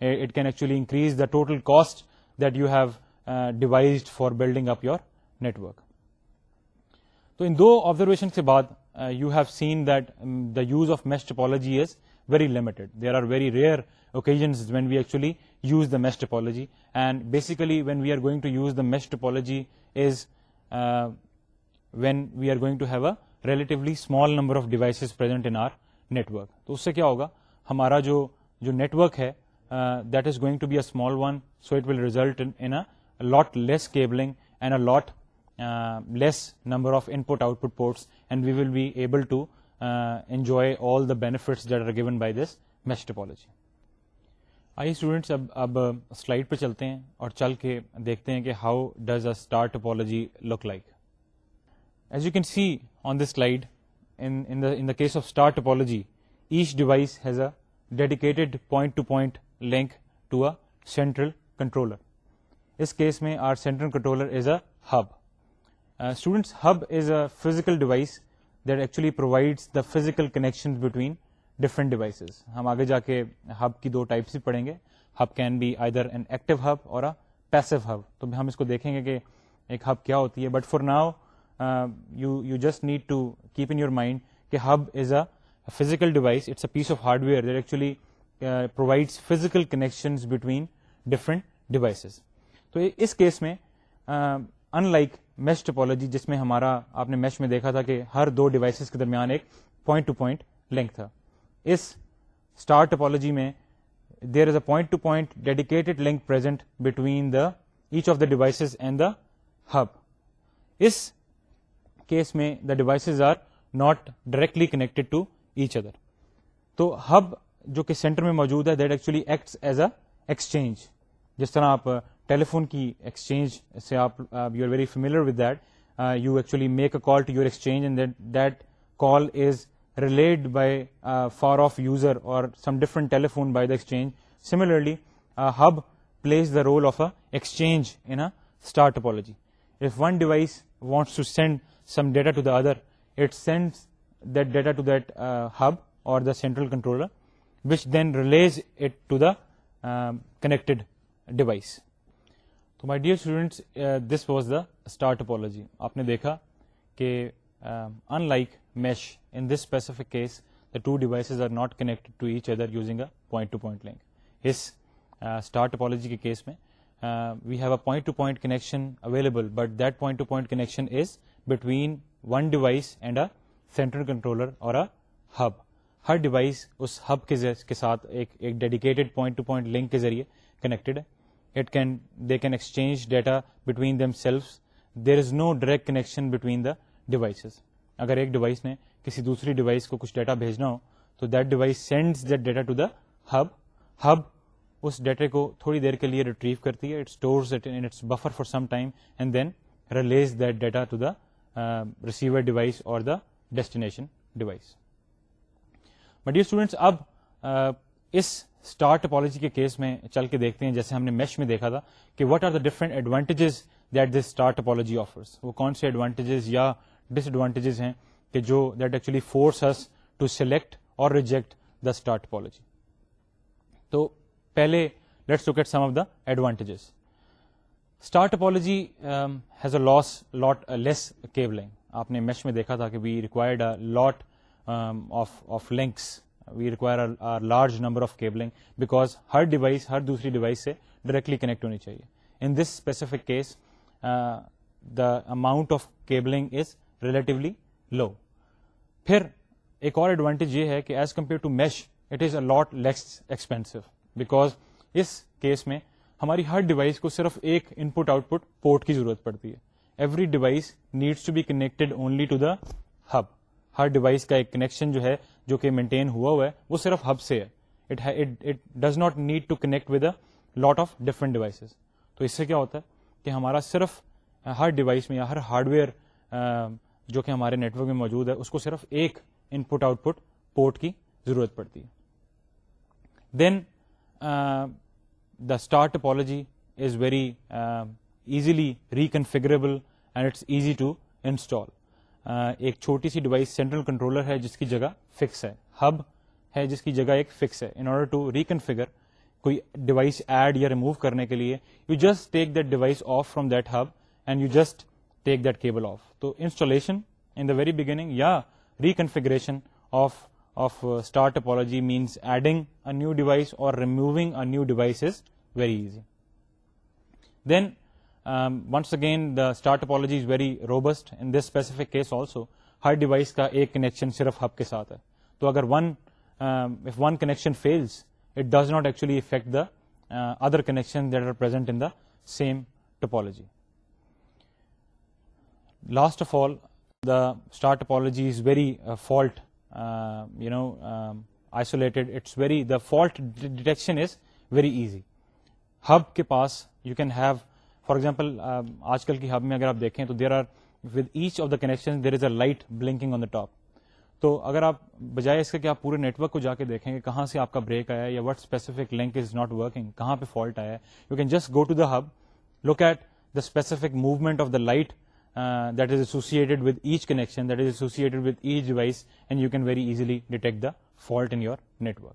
it can really increase the total cost that you have devise for building up your network تو ان دو observation کے بعد you have seen the use of mesh topology is very limited there are very rare occasions when we actually use the mesh and basically when we are going to use the mesh topology is when we are going to have a relatively small number of devices or network تو اس سے کیا ہوگا ہمارا جو network ہے that is going to be a small one so it will result in lot less cabling and a lot less number of input output ports and we will be able to enjoy all the benefits that are given by this mesh topology I students اب اب slide پہ چلتے ہیں اور چل کے دیکھتے ہیں کہ how does a star topology look like as you can see on this slide in the case of star topology each device has a dedicated point to point central controller اس کیس میں are central controller is a hub students hub is a physical device there actually provide the physical connection between different devices ہم آگے جا کے hub کی دو types بھی پڑھیں گے hub can be either an active hub اور پیسو ہب تو ہم اس کو دیکھیں گے کہ ایک ہب کیا ہوتی ہے but for now you you just need to keep in your mind کہ hub is a physical device it's a piece of hardware that actually provides physical connection between different devices تو اس case میں in like mesh topology جس میں ہمارا آپ نے mesh میں دیکھا تھا کہ ہر دو ڈیوائسز کے درمیان ایک پوائنٹ ٹو پوائنٹ لنک تھا اس اسٹار ٹپالوجی میں there is a point to point dedicated link present between the each of the devices and the hub اس کیس میں the devices are not directly connected to each other تو hub جو کہ centre میں موجود ہے that actually acts as a exchange جس طرح آپ ٹیلیفون uh, کی ایکسچینج سے آپ you are very familiar with that you actually make a call to your exchange and that call is relayed by for of user or some different telephone by the exchange similarly hub plays the role of a exchange in star topology if one device wants to send some data to the other it send that data to that hub اور the central controller which then relays it the connected تو my dear students this was the star topology آپ نے دیکھا کہ in like mesh in this specific case the two devices are not connected to each other using to point link star topology کے case میں we have a point to point connection available but point to point connection is between one device and a central controller اور ہر device اس hub کے ساتھ ایک ایک dedicated point to point link کے ذریعے کنیکٹڈ ہے it can they can exchange data between themselves there is no direct connection between the devices اگر ایک ڈیوائس نے کسی دوسری ڈیوائس کو کچھ ڈیٹا بھیجنا ہو تو that device sends that data to the hub hub اس ڈیٹا کو تھوڑی دیر کے لیے ریٹریو کرتی ہے it stores it its buffer for some time and then release that data to the receiver device اور the destination device but students اب اس اسٹار ٹپالوجی کے کیس میں چل کے دیکھتے ہیں جیسے ہم نے میش میں دیکھا تھا کہ what are the different advantages that this star topology offers وہ کون سے ایڈوانٹیجز یا ڈس ایڈوانٹیجز ہیں کہ جو that actually force to select or reject the star topology تو پہلے let's look at some of the advantages star topology has a loss lot less Q line آپ نے میش میں دیکھا تھا کہ we required a lot of of links we require large number of cabling because ہر device ہر دوسری device سے ڈائریکٹلی کنیکٹ ہونی چاہیے in this specific case the amount of cabling is relatively low پھر ایک اور ایڈوانٹیج یہ ہے کہ as compare to mesh it is a lot less expensive because اس کیس میں ہماری ہر ڈیوائس کو صرف ایک انپٹ آؤٹ پٹ پورٹ کی ضرورت پڑتی ہے every device needs to be connected only to the hub ہر ڈیوائس کا ایک کنیکشن جو ہے جو کہ مینٹین ہوا ہوا ہے وہ صرف ہب سے ہے does not need to connect with a lot of different devices تو اس سے کیا ہوتا ہے کہ ہمارا صرف ہر ڈیوائس میں یا ہر ہارڈ ویئر جو کہ ہمارے نیٹورک میں موجود ہے اس کو صرف ایک input output port کی ضرورت پڑتی ہے then the start topology is very easily reconfigurable and it's easy to install ایک چھوٹی سی ڈیوائس سینٹرل کنٹرولر ہے جس کی جگہ فکس ہے ہب ہے جس کی جگہ ایک فکس ہے ان آرڈر ٹو کوئی ڈیوائس ایڈ یا ریموو کرنے کے لیے you just take that device off from that hub and you just take that cable off تو installation in the very beginning یا reconfiguration of of topology means adding a new device اور removing a new device is very easy then once again the star topology is very robust in this specific case also Hare device کا ایک connection صرف hub کے ساتھ ہے تو اگر one connection fails it does not actually affect the other connection topology last of all the star topology is very fault you know isolated it's very the fault detection is very easy hub کے پاس you can have for example uh, آج کل کی hub میں اگر آپ دیکھیں تو there are with each of the connection there is a light blinking on the top تو اگر آپ بجائے اس کے کہ آپ پورے نیٹ ورک کو جا کے دیکھیں کہ کہاں سے آپ کا بریک آیا یا what specific link is not working کہاں پہ فالٹ آیا you can just go to the hub look at the specific movement of the light that is associated with each connection that is associated with each device and you can very easily detect the fault in your network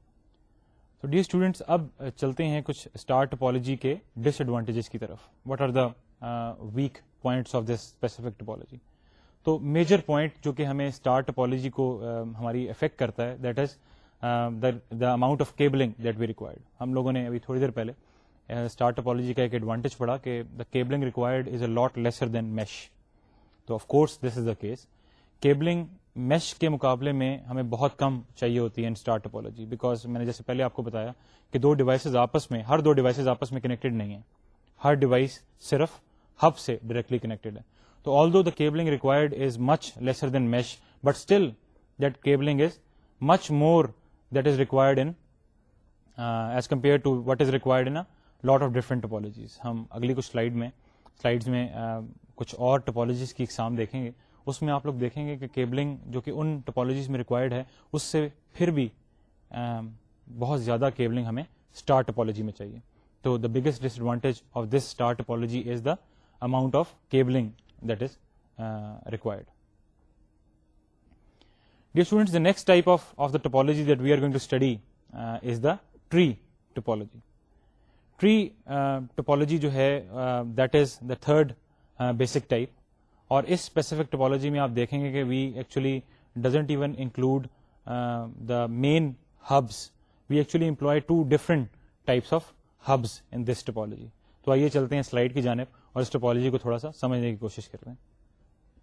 تو the students اب uh, چلتے ہیں کچھ start typology کے ڈس advantages کی طرف what are the weak points of this specific topology تو major point جو کہ ہمیں اسٹارٹ ٹپالوجی کو um, ہماری افیکٹ کرتا ہے that is the amount of cabling that we required ہم لوگوں نے ابھی تھوڑی دیر پہلے اسٹارٹ uh, ٹپالوجی کا ایک ایڈوانٹیج پڑا کہ the cabling required is a lot lesser than mesh تو of course this is the case cabling mesh کے مقابلے میں ہمیں بہت کم چاہیے ہوتی ہے ان اسٹار ٹپالوجی بیکاز میں نے جیسے پہلے آپ کو بتایا کہ دو ڈیوائسز آپس میں ہر دو ڈیوائسز آپس میں کنیکٹڈ نہیں ہیں ہر ڈیوائس صرف ہب سے ڈائریکٹلی کنیکٹڈ ہے تو although the cabling required is much lesser than mesh but still that cabling is much more that is required in as compare to what is required in lot of different topologies ہم اگلی کچھ slide میں slides میں uh, کچھ اور topologies کی اقسام دیکھیں گے اس میں آپ لوگ دیکھیں گے کہ کیبلنگ جو کہ ان ٹپالوجیز میں ریکوائرڈ ہے اس سے پھر بھی بہت زیادہ کیبلنگ ہمیں اسٹار ٹپالوجی میں چاہیے تو the biggest disadvantage of this star topology is the amount of cabling that is required students the next type of of the topology that we are going to study is the tree topology tree topology جو ہے that is the third basic type اور اس specific topology میں آپ دیکھیں گے کہ we actually doesn't even include the main hubs we actually employ two different types of hubs in this topology تو آئیے چلتے ہیں سلائڈ کی جانب اور اس ٹپالوجی کو تھوڑا سا سمجھنے کی کوشش کرتے ہیں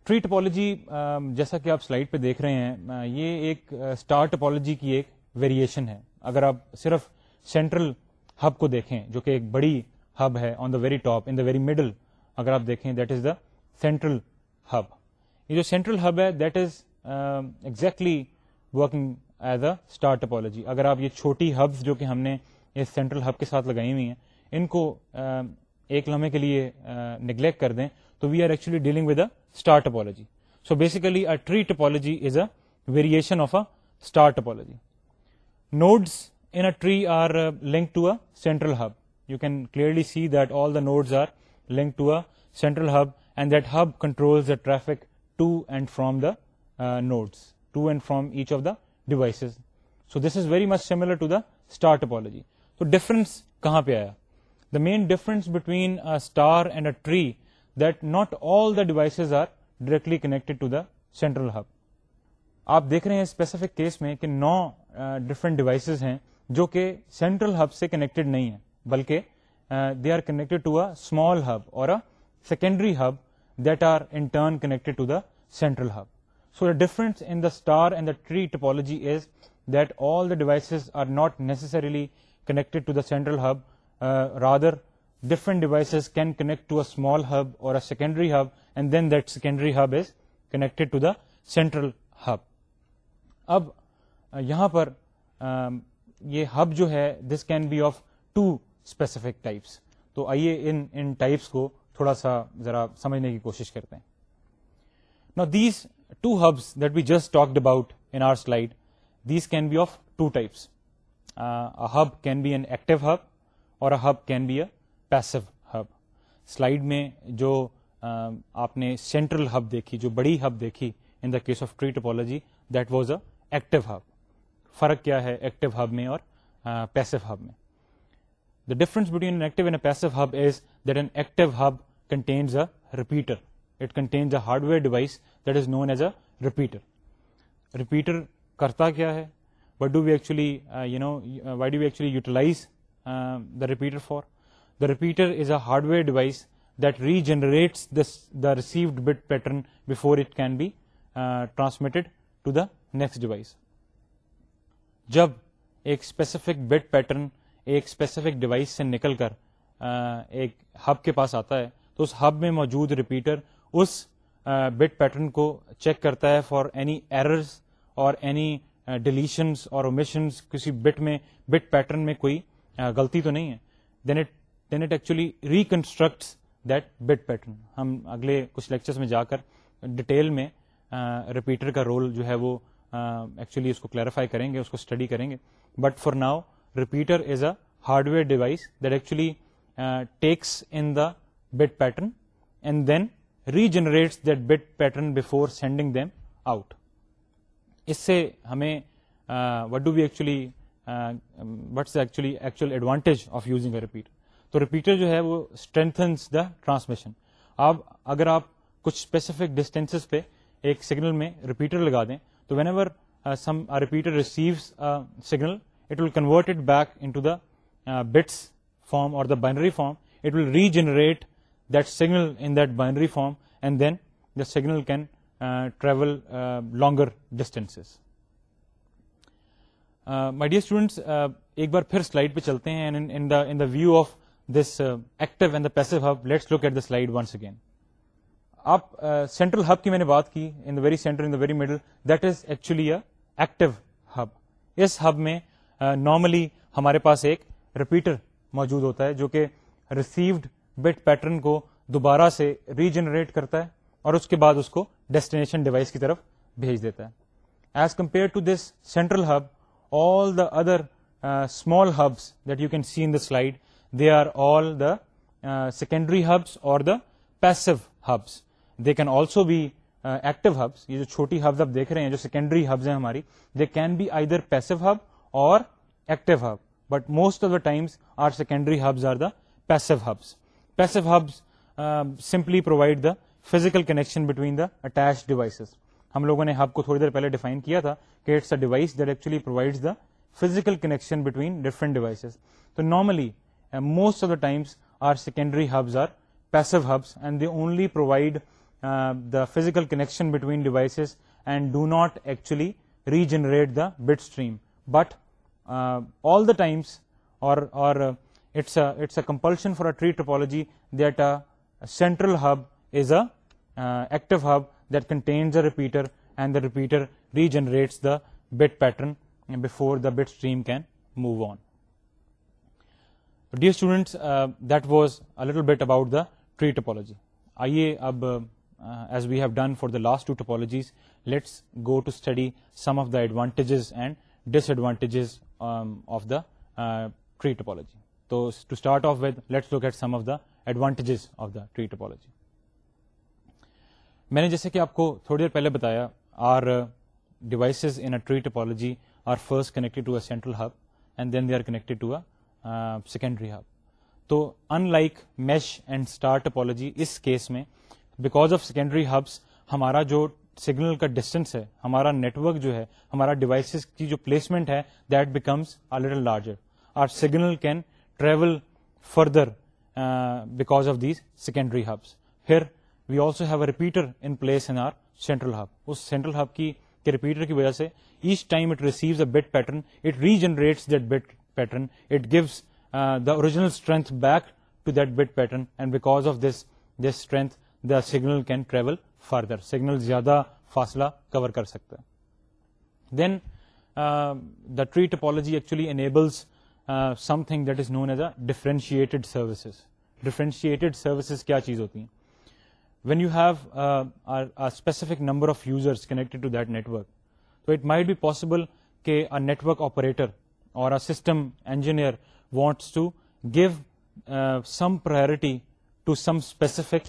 ٹری ٹپالوجی um, جیسا کہ آپ سلائڈ پہ دیکھ رہے ہیں uh, یہ ایک اسٹار uh, ٹپالوجی کی ایک ویریشن ہے اگر آپ صرف سینٹرل ہب کو دیکھیں جو کہ ایک بڑی ہب ہے on the very top in the very middle اگر آپ دیکھیں that is the central hub یہ جو سینٹرل ہب ہے that is exactly working as a apology اگر آپ یہ چھوٹی ہبس جو کہ ہم نے اس سینٹرل ہب کے ساتھ لگائی ہوئی ہیں ان کو uh, ایک لمحے کے لیے نگلیکٹ uh, کر دیں تو we are actually dealing with a star topology so basically a tree topology is a variation of a star topology nodes in tree are link to a central hub you can clearly see that all the nodes are link to a central hub and that hub control to and from the nodes to and from each of the device so this is very much similar to the start تو difference کہاں پہ آیا the main difference between star and a tree that all the devices are directly connected to the central hub آپ دیکھ رہے ہیں specific case میں کہ نو ڈفرنٹ uh, ڈیوائسز ہیں جو کہ سینٹرل ہب سے کنیکٹڈ نہیں ہے بلکہ they are connected to small hub or secondary hub that are in turn connected to the central hub so difference in the star and the tree topology is that all the devices are not necessarily connected to the central hub rather different devices can connect to a small hub or a secondary hub and then that secondary hub is connected to the central hub اب یہاں پر یہ hub جو ہے this can be of two specific types تو آئیے ان types کو تھوڑا سا ذرا سمجھنے کی کوشش کرتے ہیں now these two hubs that be just talked about in our slide these can be of two types hub can be an active hub or hub can be a passive hub slide میں جو uh, آپ نے central hub دیکھی جو بڑی hub دیکھی in the case of tree topology that was a active hub فرق کیا ہے ایکٹیو ہب میں اور پیسو uh, ہب میں the difference between two hub is that an active hub contains it contains a hardware device that is known as a repeater repeater کرتا کیا ہے what do actually utilise for the repeater is a hardware device that regenerate bit pattern before it can transmitted to the next device جب ایک specific bit pattern ایک specific device سے نکل کر ایک ہب کے پاس آتا ہے تو اس ہب میں موجود ریپیٹر اس بٹ پیٹرن کو چیک کرتا ہے فار اینی ایررز اور اینی ڈیلیشنس اور اومیشنس کسی بٹ میں بٹ پیٹرن میں کوئی غلطی تو نہیں ہے then it then it actually reconstructs that bit pattern ہم اگلے کچھ لیکچرس میں جا کر ڈیٹیل میں ریپیٹر کا رول جو ہے وہ ایکچولی اس کو کلیریفائی کریں گے اس کو اسٹڈی کریں گے but for now repeater is a hardware device that actually uh, takes in the bit pattern and then regenerates that bit pattern before sending them out. اس سے ہمیں what do be actually what's actually actual advantage of using a تو repeater جو ہے وہ اسٹرینتھنس the transmission اب اگر آپ کچھ اسپیسیفک ڈسٹینسز پہ ایک سگنل میں ریپیٹر لگا دیں تو whenever some a repeater receive signal converted back in bits form اور signal can travel longer distance my dear ایک بار پھر سلائڈ پہ چلتے ہیں نارملی ہمارے پاس ایک رپیٹر موجود ہوتا ہے جو کہ ریسیوڈ بٹ پیٹرن کو دوبارہ سے ریجنریٹ کرتا ہے اور اس کے بعد اس کو ڈیسٹینیشن ڈیوائس کی طرف بھیج دیتا ہے as compare to this central hub all the other small hubs that you can see in the slide they are all the secondary hubs اور the passive hubs they can also be active hubs یہ جو چھوٹی hubs آپ دیکھ رہے ہیں جو secondary hubs ہیں ہماری they can be either passive hub active hub but most of the times are secondary hubs are the passive hubs passive hubs simply provide the physical connection between the attach devices ہم لوگوں نے hub کو تھوڑی دیر پہلے define کیا تھا کہ it's a device that actually provides the physical connection between different devices تو normally most of the times are secondary hubs are passive hubs and they only provide the physical connection between devices and do not actually regenerate the bit stream but all the times, or it's a compulsion for a tree topology that a central hub is a active hub that contains a repeater, and the repeater regenerates the bit pattern before the bit stream can move on. Dear students, that was a little bit about the tree topology. Aye, ab, as we have done for the last two topologies, let's go to study some of the advantages and disadvantages of the tree topology تو to start off with let's at some of the advantages of the tree اپی میں نے جیسے کہ آپ کو تھوڑی دیر پہلے بتایا are devices in tree are first connected to a central hub and then they are connected to a secondary hub تو in like mesh and star topology اس کیس میں بیکاز آف سیکنڈری ہبس ہمارا جو signal کا distance ہے ہمارا network جو ہے ہمارا ڈیوائسز کی جو پلیسمنٹ ہے that becomes larger are signal can travel further because of these secondary hubs پھر we also have a repeater in place in our central hub اس سینٹرل ہب کی ریپیٹر کی وجہ سے each time it receives a bit pattern it regenerates that bit pattern it gives the original strength back to that bit pattern and because of this this strength the signal can travel further signal زیادہ فاصلہ cover کر سکتا ہے then the tree topology actually enables something that is known as a differentiated services differentiated services کیا چیز ہوتی ہیں when you have specific number of users connected to that network تو اٹ مائٹ بی پاسبل کہ a network operator اور system engineer wants to give some priority to some specific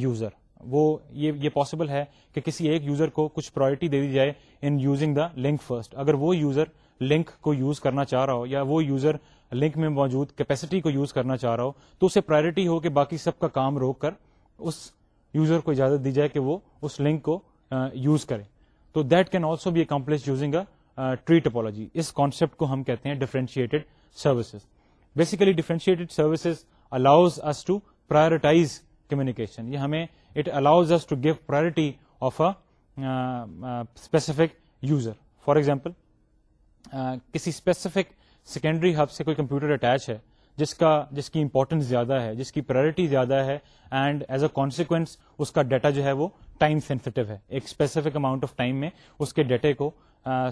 user وہ یہ possible ہے کہ کسی ایک یوزر کو کچھ پرائرٹی دے دی جائے in using the link first اگر وہ یوزر لنک کو یوز کرنا چاہ رہا ہو یا وہ یوزر لنک میں موجود کیپیسٹی کو یوز کرنا چاہ رہا ہو تو اسے پرائرٹی ہو کہ باقی سب کا کام روک کر اس یوزر کو اجازت دی جائے کہ وہ اس لنک کو یوز کرے تو that can also be accomplish using a tree topology اس کانسیپٹ کو ہم کہتے ہیں differentiated services basically differentiated services allows us to prioritize communication یہ ہمیں it allows us to give priority of specific user for example کسی specific secondary hub سے کوئی کمپیوٹر اٹیچ ہے جس کا جس کی امپورٹنس زیادہ ہے جس کی پرائرٹی زیادہ ہے اینڈ ایز اے کانسیکوینس اس کا ڈیٹا جو ہے وہ ٹائم سینسٹیو ہے ایک اسپیسیفک اماؤنٹ آف ٹائم میں اس کے ڈیٹے کو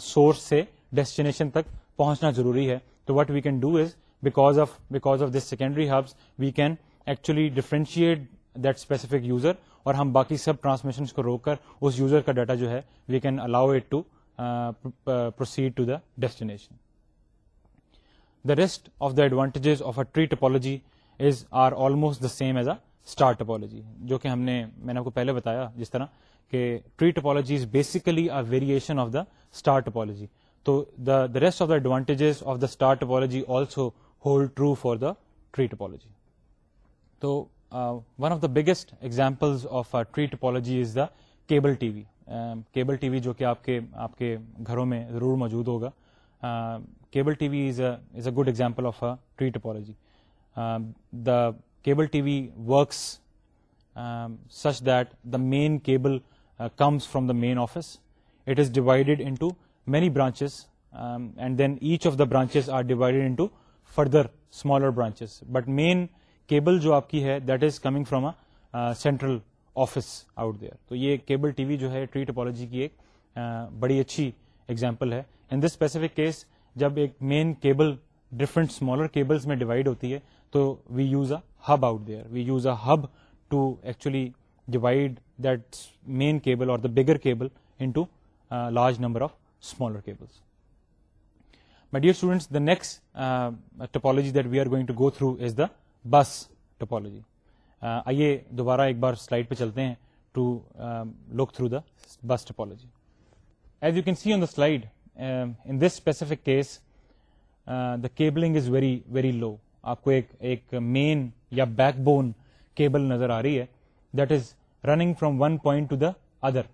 سورس uh, سے ڈیسٹینیشن تک پہنچنا ضروری ہے تو what we can do is because of because of this secondary hubs we can actually differentiate that specific user اور ہم باقی سب ٹرانسمیشن کو روک کر اس یوزر کا ڈیٹا جو ہے we can allow it to proceed to the destination the rest of the advantages of a tree topology is are almost the same as a star topology جو کہ ہم نے میں نے آپ کو پہلے بتایا جس طرح کہ tree topology is basically a variation of the star topology تو the the rest of the advantages of the star topology also hold true for the tree topology تو one of the biggest examples of tree topology is the cable T V cable T V جو کہ آپ کے آپ کے گھروں میں ضرور موجود ہوگا cable T V is is a good example of tree topology the cable T V works such that the main cable comes from the main office it is divided into many branches and then each of the branches are divided into further smaller branches but main cable جو آپ کی ہے that is coming from a central office out there تو یہ cable T V جو ہے tree topology کی ایک بڑی اچھی ایگزامپل ہے ان دس اسپیسیفک کیس جب ایک main cable different smaller cables میں ڈیوائڈ ہوتی ہے تو we use a hub out there we use a hub to actually divide that main cable اور the bigger cable into large number of smaller cables my dear students the next topology that we are going to go through is the bus topology آئیے دوبارہ ایک بار slide پہ چلتے ہیں to look through the bus topology as you can see on the slide in this specific case the cabling is very very low آپ کو ایک مین یا بیک بون کیبل نظر آ رہی ہے that is running from one point to the other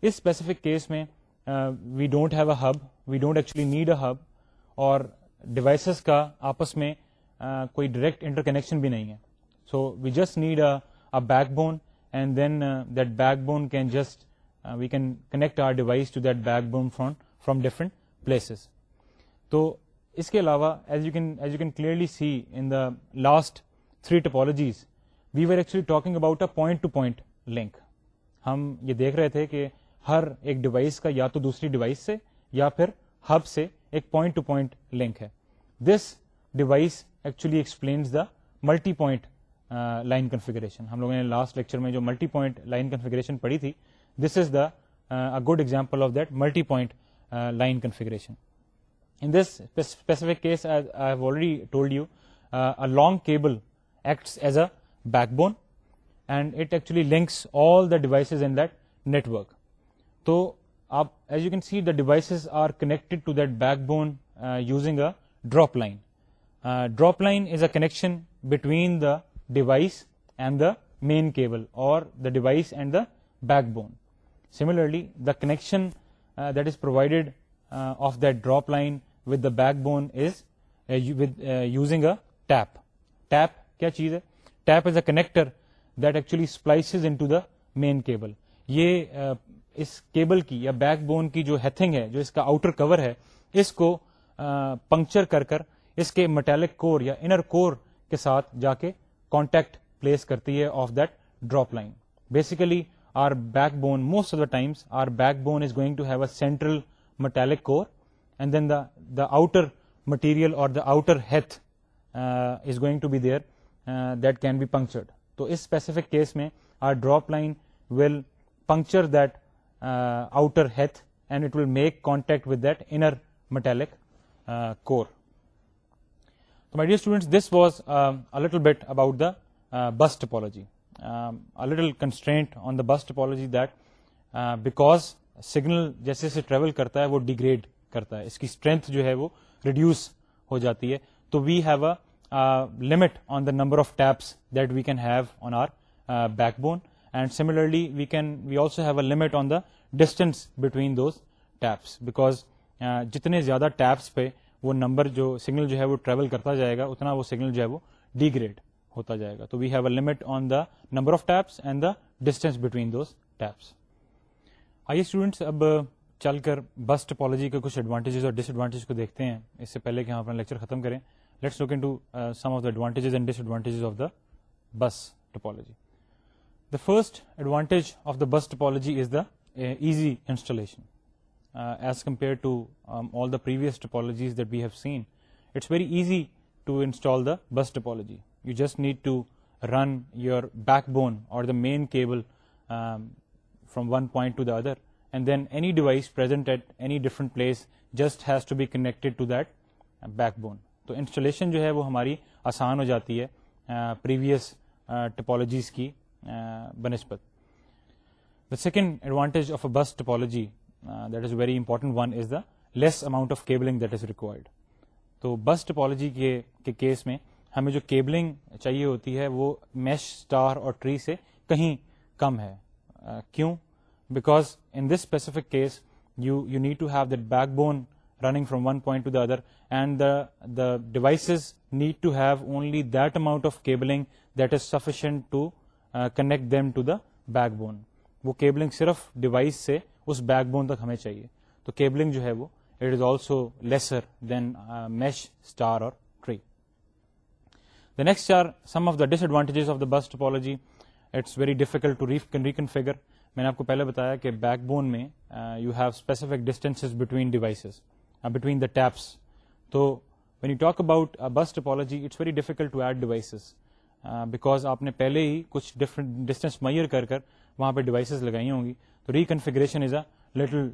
اس specific case میں we don't have a hub we don't actually need a hub اور ڈیوائسز کا آپس میں کوئی ڈائریکٹ انٹر کنیکشن بھی نہیں ہے so we just need backbone and then that backbone can just we can connect our device to that backbone from from different places تو اس کے علاوہ as you can as you can clearly see in the last three topologies we are actually talking about a point to point link ہم یہ دیکھ رہے تھے کہ ہر ایک ڈیوائس کا یا تو دوسری ڈیوائس سے یا پھر ہب سے ایک پوائنٹ ٹو پوائنٹ لنک ہے this device actually explains the multi point line configuration ہم لوگوں نے لاسٹ لیکچر میں جو ملٹی پوائنٹ لائن کنفیگریشن پڑھی تھی this is the good example of that multi point line configuration in this specific case I have already told you long cable acts backbone and it actually links all the devices in that network تو آپ as you can see the devices are connected to that backbone using a drop line drop line is a connection between the device and the main cable اور the device and the backbone similarly the connection that is provided of that drop line with the backbone is using a tap tap کیا چیز ہے tap is a connector that actually splices into the main cable یہ اس cable کی یا back bone کی جو ہیتھنگ ہے جو اس کا آؤٹر کور ہے اس کو پنکچر کر کر اس کے میٹیلک کور یا انر کور کے ساتھ جا کے کانٹیکٹ پلیس کرتی ہے of that drop line basically our backbone most of the times our backbone is going to have a central metallic core and then the the outer material اور the outer sheath is going to be there that can be punctured تو اس specific case میں our drop line will puncture that outer sheath and it will make contact with that inner metallic core تو my my dear students but little constraint on the bus topology that because signal جیسے جیسے travel کرتا ہے وہ degrade کرتا ہے اس کی strength جو ہے وہ ریڈیوس ہو جاتی ہے تو we have a limit on the number of taps that we can have on our backbone and similarly we can we also have a limit on the distance between those taps because جتنے زیادہ tapes پہ وہ number جو signal جو ہے وہ travel کرتا جائے گا اتنا وہ سگنل جو ہے وہ ڈی گریڈ ہوتا جائے گا تو we have a limit on the number of taps and the distance between those taps آئیے اسٹوڈینٹس اب چل کر بس ٹپالوجی کے کچھ ایڈوانٹیجز اور ڈس ایڈوانٹیج کو دیکھتے ہیں اس سے پہلے کہ ہم اپنا لیکچر ختم کریں let's look into some of the advantages and disadvantages of the bus topology the first advantage of the bus topology is the easy installation as compare to all the previous topologies that we have seen it's very easy to install the bus topology you just need to run your backbone اور main cable from one point to the other end then any device present at any different place just has to be connected to that backbone تو installation جو ہے وہ ہماری آسان ہو جاتی ہے previous topologies کی بنسپت the second advantage of bus topology that is very important one is the less amount of cabling that is required تو بس ٹپالوجی کے کیس میں ہمیں جو کیبلنگ چاہیے ہوتی ہے وہ میش اسٹار اور ٹری سے کہیں کم ہے کیوں because in this specific case you you need to have that backbone running from one point to the other and the the devices need to have only that amount of cabling that is sufficient to connect them to the backbone وہ cabling صرف device سے اس back bone تک ہمیں چاہیے تو cabling جو ہے وہ it is also lesser than mesh star اور tree the next are some of the disadvantages of the bus topology it's very difficult to configure میں نے آپ کو پہلے بتایا کہ بیک بون میں you have specific distance between devices between the taps تو when you talk about bus topology it's very difficult to add devices because آپ نے پہلے ہی کچھ ڈسٹینس میئر کر وہاں پہ ڈیوائسز لگائی ہوں گی تو reconfiguration is a little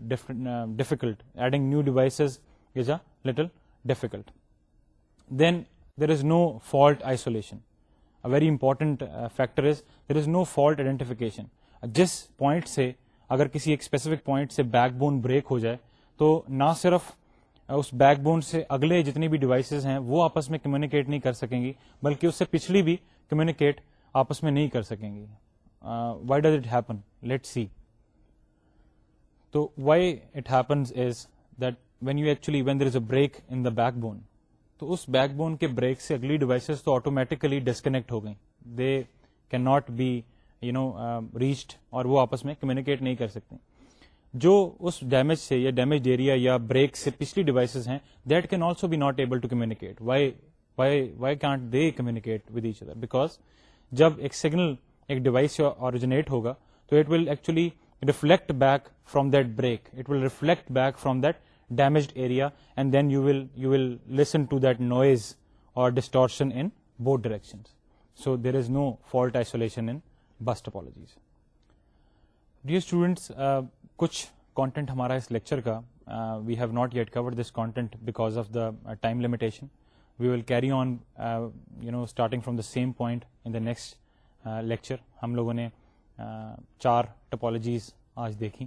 difficult adding new devices is a little difficult then there is no fault isolation very important factor is there is no fault identification جس پوائنٹ سے اگر کسی ایک اسپیسیفک پوائنٹ سے بیک بون بریک ہو جائے تو نہ صرف اس بیک بون سے اگلے جتنی بھی ڈیوائسز ہیں وہ آپس میں کمیونیکیٹ نہیں کر سکیں گی بلکہ اس سے پچھلی بھی کمیونیکیٹ آپس میں نہیں کر سکیں گی why does it happen let see تو why it is is that when when you actually there a break in the backbone تو اس بیک بون کے بریک سے اگلی ڈیوائسز تو آٹومیٹیکلی ڈسکنیکٹ ہو گئیں they can not be you know reached اور وہ آپس میں کمیونیکیٹ نہیں کر سکتے جو اس ڈیمیج سے یا ڈیمیج ایریا یا بریک سے پچھلی ڈیوائسز ہیں that can also be not able to communicate why why why can't they communicate with each other because جب ایک سگنل ایک ڈیوائس سے اوریجنیٹ ہوگا تو it will actually reflect back from that بریکلیکٹ back from diarrhoea and then you will to دوائز اور dear students کچھ content ہمارا اس لیكچر کا we have not yet cover this content because of the time limitation we will carry on you know starting from the same point in the next lecture ہم لوگوں نے چار topologies آج دیکھیں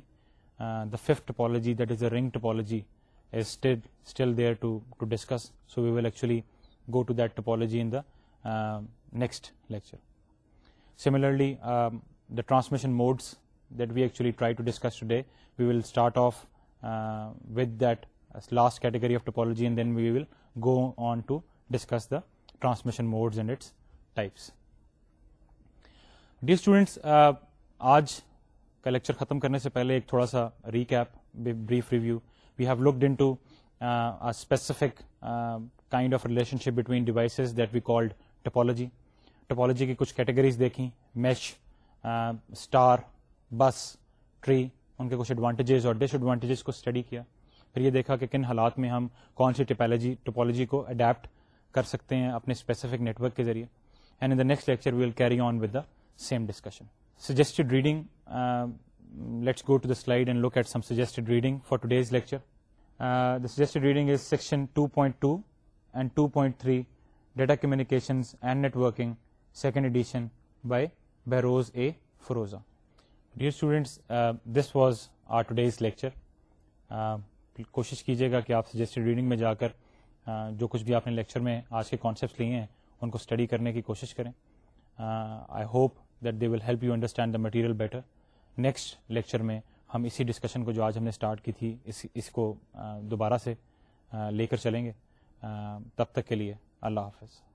the fifth topology that is a ring topology is still there to to discuss so we will actually go to that topology in the next lecture similarly the transmission modes that we actually try to discuss today we will start off with that last category of topology and then we will go on to discuss the transmission modes and its types D students uh, آج کا lecture ختم کرنے سے پہلے ایک تھوڑا سا recap brief review we have looked into specific kind of relationship between devices that we called topology topology کی کچھ کیٹیگریز دیکھیں میش اسٹار بس ٹری ان کے کچھ ایڈوانٹیجز اور ڈس ایڈوانٹیجز کو اسٹڈی کیا پھر یہ دیکھا کہ کن حالات میں ہم کون سی ٹپالوجی ٹپالوجی کو اڈیپٹ کر سکتے ہیں اپنے اسپیسیفک نیٹورک کے ذریعے and in the next lecture we will carry on with the same discussion suggested let's go to the Uh, look at some suggested for today's lecture data Communications and Networking, second edition by Behrouz A Forouzan dear students, this was our today's lecture کوشش کیجیے گا کہ آپ suggested reading میں جا کر جو کچھ بھی آپ نے لیکچر میں آج کے کانسیپٹس لیے ہیں ان کو اسٹڈی کرنے کی کوشش کریں I hope that they will help you understand the material better next lecture میں ہم اسی ڈسکشن کو جو آج ہم نے اسٹارٹ کی تھی اس کو دوبارہ سے لے کر چلیں گے تب تک کے لیے اللہ حافظ